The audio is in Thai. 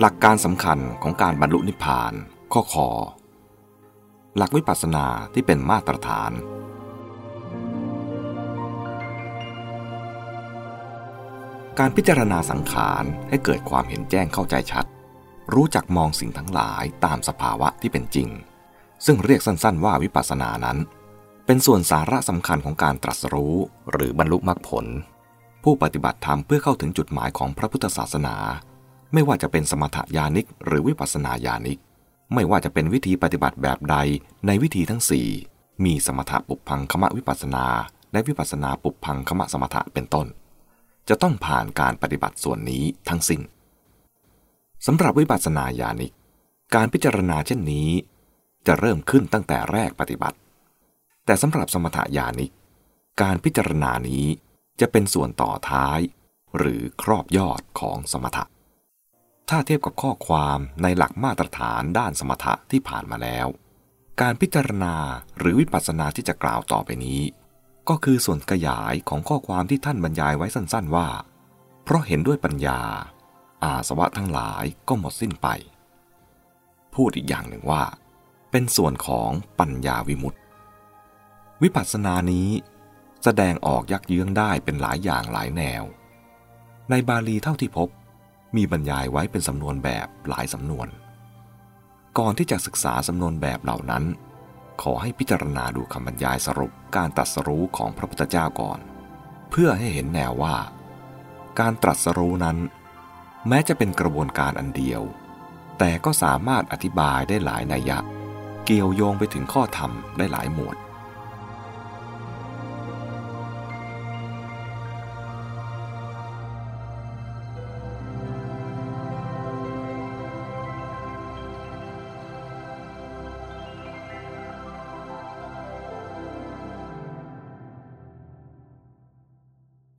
หลักการสำคัญของการบรรลุนิพพาน ข้อคอหลักวิปัสสนาที่เป็นมาตรฐาน การพิจารณาสังขารให้เกิดความเห็นแจ้งเข้าใจชัด รู้จักมองสิ่งทั้งหลายตามสภาวะที่เป็นจริง ซึ่งเรียกสั้นๆว่าวิปัสสนานั้น เป็นส่วนสาระสำคัญของการตรัสรู้หรือบรรลุมรรคผล ผู้ปฏิบัติธรรมเพื่อเข้าถึงจุดหมายของพระพุทธศาสนา ไม่ว่าจะเป็นสมถญาณิก หรือวิปัสสนาญาณิก ไม่ว่าจะเป็นวิธีปฏิบัติแบบใดในวิธีทั้งสี่มีสมถะปุพพังคมะวิปัสสนา และวิปัสสนาปุพพังคมะสมถะเป็นต้น จะต้องผ่านการปฏิบัติส่วนนี้ทั้งสิ้นสำหรับวิปัสสนาญาณิก การพิจารณาเช่นนี้ จะเริ่มขึ้นตั้งแต่แรกปฏิบัติ แต่สำหรับสมถญาณิก การพิจารณานี้จะเป็นส่วนต่อท้าย หรือครอบยอดของสมถะ ถ้าเทียบกับข้อความในหลักมาตรฐานด้านสมถะที่ผ่านมาแล้ว การพิจารณาหรือวิปัสสนาที่จะกล่าวต่อไปนี้ ก็คือส่วนขยายของข้อความที่ท่านบรรยายไว้สั้นๆว่า เพราะเห็นด้วยปัญญา อาสวะทั้งหลายก็หมดสิ้นไป พูดอีกอย่างหนึ่งว่า เป็นส่วนของปัญญาวิมุตติ วิปัสสนานี้แสดงออกยักเยื้องได้เป็นหลายอย่างหลายแนว ในบาลีเท่าที่พบ มีบรรยายไว้เป็นสำนวนแบบหลายสำนวน ก่อนที่จะศึกษาสำนวนแบบเหล่านั้น ขอให้พิจารณาดูคำบรรยายสรุปการตรัสรู้ของพระพุทธเจ้าก่อน เพื่อให้เห็นแนวว่า การตรัสรู้นั้น แม้จะเป็นกระบวนการอันเดียว แต่ก็สามารถอธิบายได้หลายนัยยะ เกี่ยวโยงไปถึงข้อธรรมได้หลายหมวด